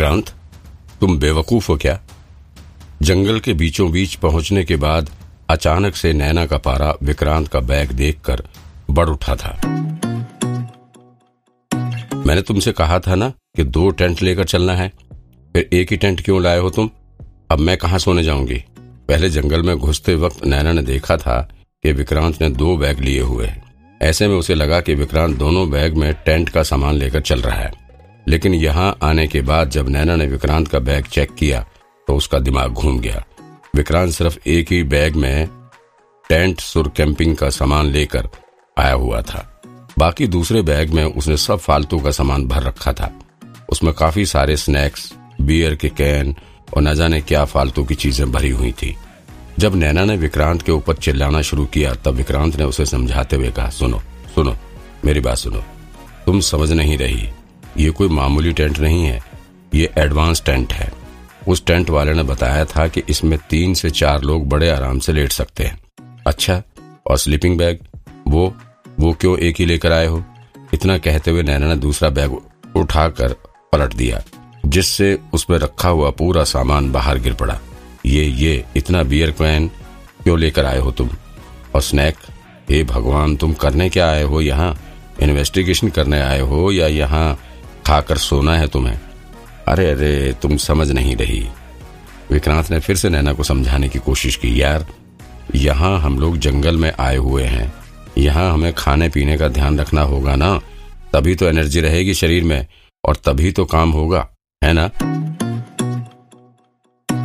विक्रांत तुम बेवकूफ़ हो क्या? जंगल के बीचों बीच पहुँचने के बाद अचानक से नैना का पारा विक्रांत का बैग देखकर बढ़ उठा था। मैंने तुमसे कहा था ना कि दो टेंट लेकर चलना है, फिर एक ही टेंट क्यों लाए हो तुम? अब मैं कहा सोने जाऊँगी? पहले जंगल में घुसते वक्त नैना ने देखा था कि विक्रांत ने दो बैग लिए हुए हैं। ऐसे में उसे लगा कि विक्रांत दोनों बैग में टेंट का सामान लेकर चल रहा है। लेकिन यहाँ आने के बाद जब नैना ने विक्रांत का बैग चेक किया तो उसका दिमाग घूम गया। विक्रांत सिर्फ़ एक ही बैग में टेंट सुर कैंपिंग का सामान लेकर आया हुआ था। बाकी दूसरे बैग में उसने सब फालतू का सामान भर रखा था। उसमें काफ़ी सारे स्नैक्स, बियर के कैन और न जाने क्या फालतू की चीज़ें भरी हुई थी। जब नैना ने विक्रांत के ऊपर चिल्लाना शुरू किया, तब विक्रांत ने उसे समझाते हुए कहा, सुनो सुनो, मेरी बात सुनो। तुम समझ नहीं रही ये कोई मामूली टेंट नहीं है, ये एडवांस टेंट है। उस टेंट वाले ने बताया था कि इसमें तीन से चार लोग बड़े आराम से लेट सकते हैं। अच्छा और स्लीपिंग बैग वो वो क्यों एक ही लेकर आए हो? इतना कहते हुए नैना ने दूसरा बैग उठाकर पलट दिया, जिससे उसमें रखा हुआ पूरा सामान बाहर गिर पड़ा। ये ये, इतना बियर कैन क्यों लेकर आए हो तुम? और स्नैक हे भगवान, तुम करने क्या आए हो यहाँ? इन्वेस्टिगेशन करने आए हो या यहाँ खाकर सोना है तुम्हें। अरे अरे, तुम समझ नहीं रही। विक्रांत ने फिर से नैना को समझाने की कोशिश की, यार, यहाँ हम लोग जंगल में आए हुए हैं। यहाँ हमें खाने पीने का ध्यान रखना होगा ना? तभी तो एनर्जी रहेगी शरीर में, और तभी तो काम होगा, है ना?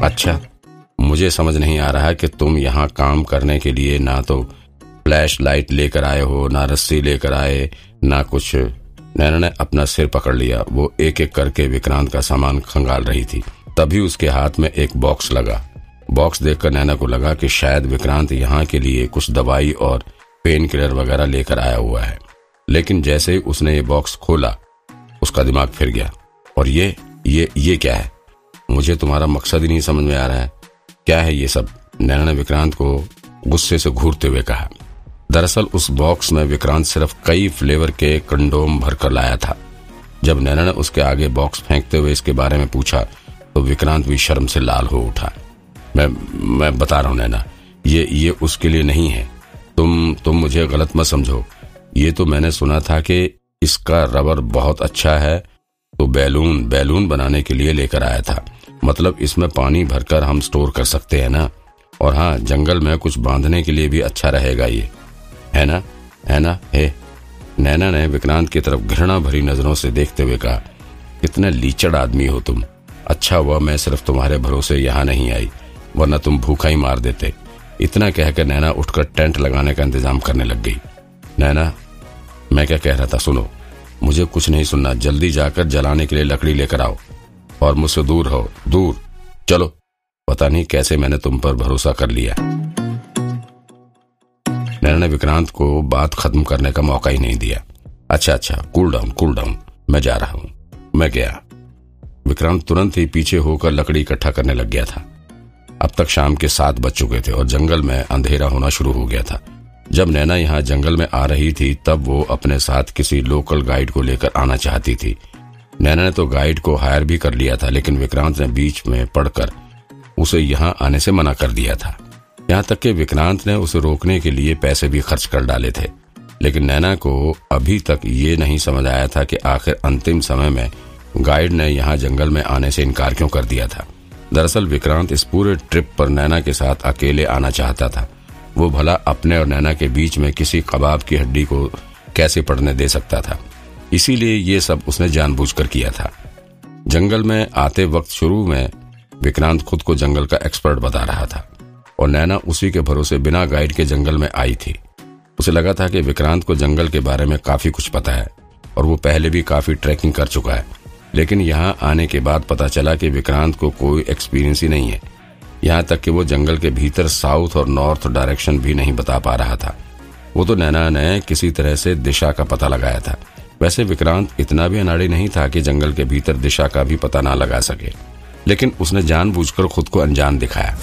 अच्छा मुझे समझ नहीं आ रहा कि तुम यहाँ काम करने के लिए ना तो फ्लैश लाइट लेकर आए हो, ना रस्सी लेकर आए, ना कुछ नैना ने अपना सिर पकड़ लिया। वो एक एक करके विक्रांत का सामान खंगाल रही थी। तभी उसके हाथ में एक बॉक्स लगा। बॉक्स देखकर नैना को लगा कि शायद विक्रांत यहाँ के लिए कुछ दवाई और पेन किलर वगैरह लेकर आया हुआ है। लेकिन जैसे ही उसने ये बॉक्स खोला, उसका दिमाग फिर गया। और ये ये ये क्या है? मुझे तुम्हारा मकसद ही नहीं समझ में आ रहा है। क्या है ये सब? नैना ने विक्रांत को गुस्से से घूरते हुए कहा। दरअसल उस बॉक्स में विक्रांत सिर्फ़ कई फ्लेवर के कंडोम भरकर लाया था। जब नैना ने उसके आगे बॉक्स फेंकते हुए इसके बारे में पूछा तो विक्रांत भी शर्म से लाल हो उठा। मैं मैं बता रहा हूँ नैना, ये ये उसके लिए नहीं है। तुम तुम मुझे गलत मत समझो। ये तो मैंने सुना था कि इसका रबर बहुत अच्छा है तो बैलून बैलून बनाने के लिए लेकर आया था। मतलब इसमें पानी भरकर हम स्टोर कर सकते हैं ना? और हाँ जंगल में कुछ बांधने के लिए भी अच्छा रहेगा ये। है ना है। ना हे नैना ने विक्रांत की तरफ़ घृणा भरी नज़रों से देखते हुए कहा कितने लीचड़ आदमी हो तुम। अच्छा हुआ मैं सिर्फ़ तुम्हारे भरोसे यहाँ नहीं आई, वरना तुम भूखा ही मार देते। इतना कहकर नैना उठकर टेंट लगाने का इंतज़ाम करने लग गई। नैना, मैं क्या कह रहा था सुनो, मुझे कुछ नहीं सुनना, जल्दी जाकर जलाने के लिए लकड़ी लेकर आओ, और मुझसे दूर हो दूर, चलो। पता नहीं कैसे मैंने तुम पर भरोसा कर लिया। नैना ने विक्रांत को बात खत्म करने का मौका ही नहीं दिया। अच्छा अच्छा कूल डाउन कूल डाउन मैं जा रहा हूँ। मैं गया। विक्रांत तुरंत ही पीछे होकर लकड़ी इकट्ठा करने लग गया था। अब तक शाम के सात बज चुके थे और जंगल में अंधेरा होना शुरू हो गया था। जब नैना यहाँ जंगल में आ रही थी, तब वो अपने साथ किसी लोकल गाइड को लेकर आना चाहती थी। नैना ने तो गाइड को हायर भी कर लिया था, लेकिन विक्रांत ने बीच में पढ़कर उसे यहाँ आने से मना कर दिया था। यहाँ तक कि विक्रांत ने उसे रोकने के लिए पैसे भी खर्च कर डाले थे। लेकिन नैना को अभी तक ये नहीं समझ आया था कि आखिर अंतिम समय में गाइड ने यहाँ जंगल में आने से इनकार क्यों कर दिया था। दरअसल विक्रांत इस पूरे ट्रिप पर नैना के साथ अकेले आना चाहता था। वो भला अपने और नैना के बीच में किसी कबाब की हड्डी को कैसे पड़ने दे सकता था। इसीलिए ये सब उसने जानबूझकर किया था। जंगल में आते वक्त शुरू में विक्रांत खुद को जंगल का एक्सपर्ट बता रहा था। और नैना उसी के भरोसे बिना गाइड के जंगल में आई थी। उसे लगा था कि विक्रांत को जंगल के बारे में काफ़ी कुछ पता है, और वो पहले भी काफ़ी ट्रैकिंग कर चुका है। लेकिन यहाँ आने के बाद पता चला कि विक्रांत को कोई एक्सपीरियंस ही नहीं है। यहाँ तक कि वो जंगल के भीतर साउथ और नॉर्थ डायरेक्शन भी नहीं बता पा रहा था। वो तो नैना ने किसी तरह से दिशा का पता लगाया था। वैसे विक्रांत इतना भी अनाड़ी नहीं था कि जंगल के भीतर दिशा का भी पता ना लगा सके। लेकिन उसने जानबूझकर खुद को अनजान दिखाया।